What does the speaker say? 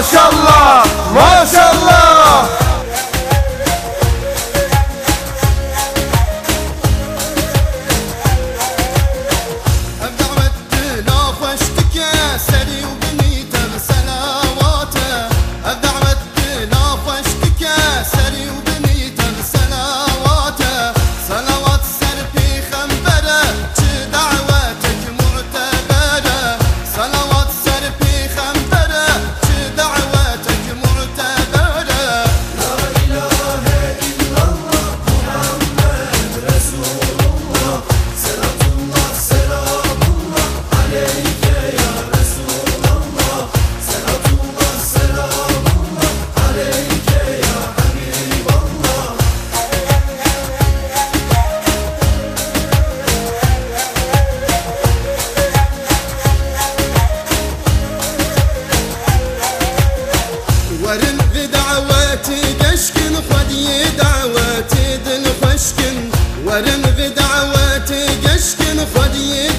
Maşallah, maşallah. كرم بدعواتي قشكن خديه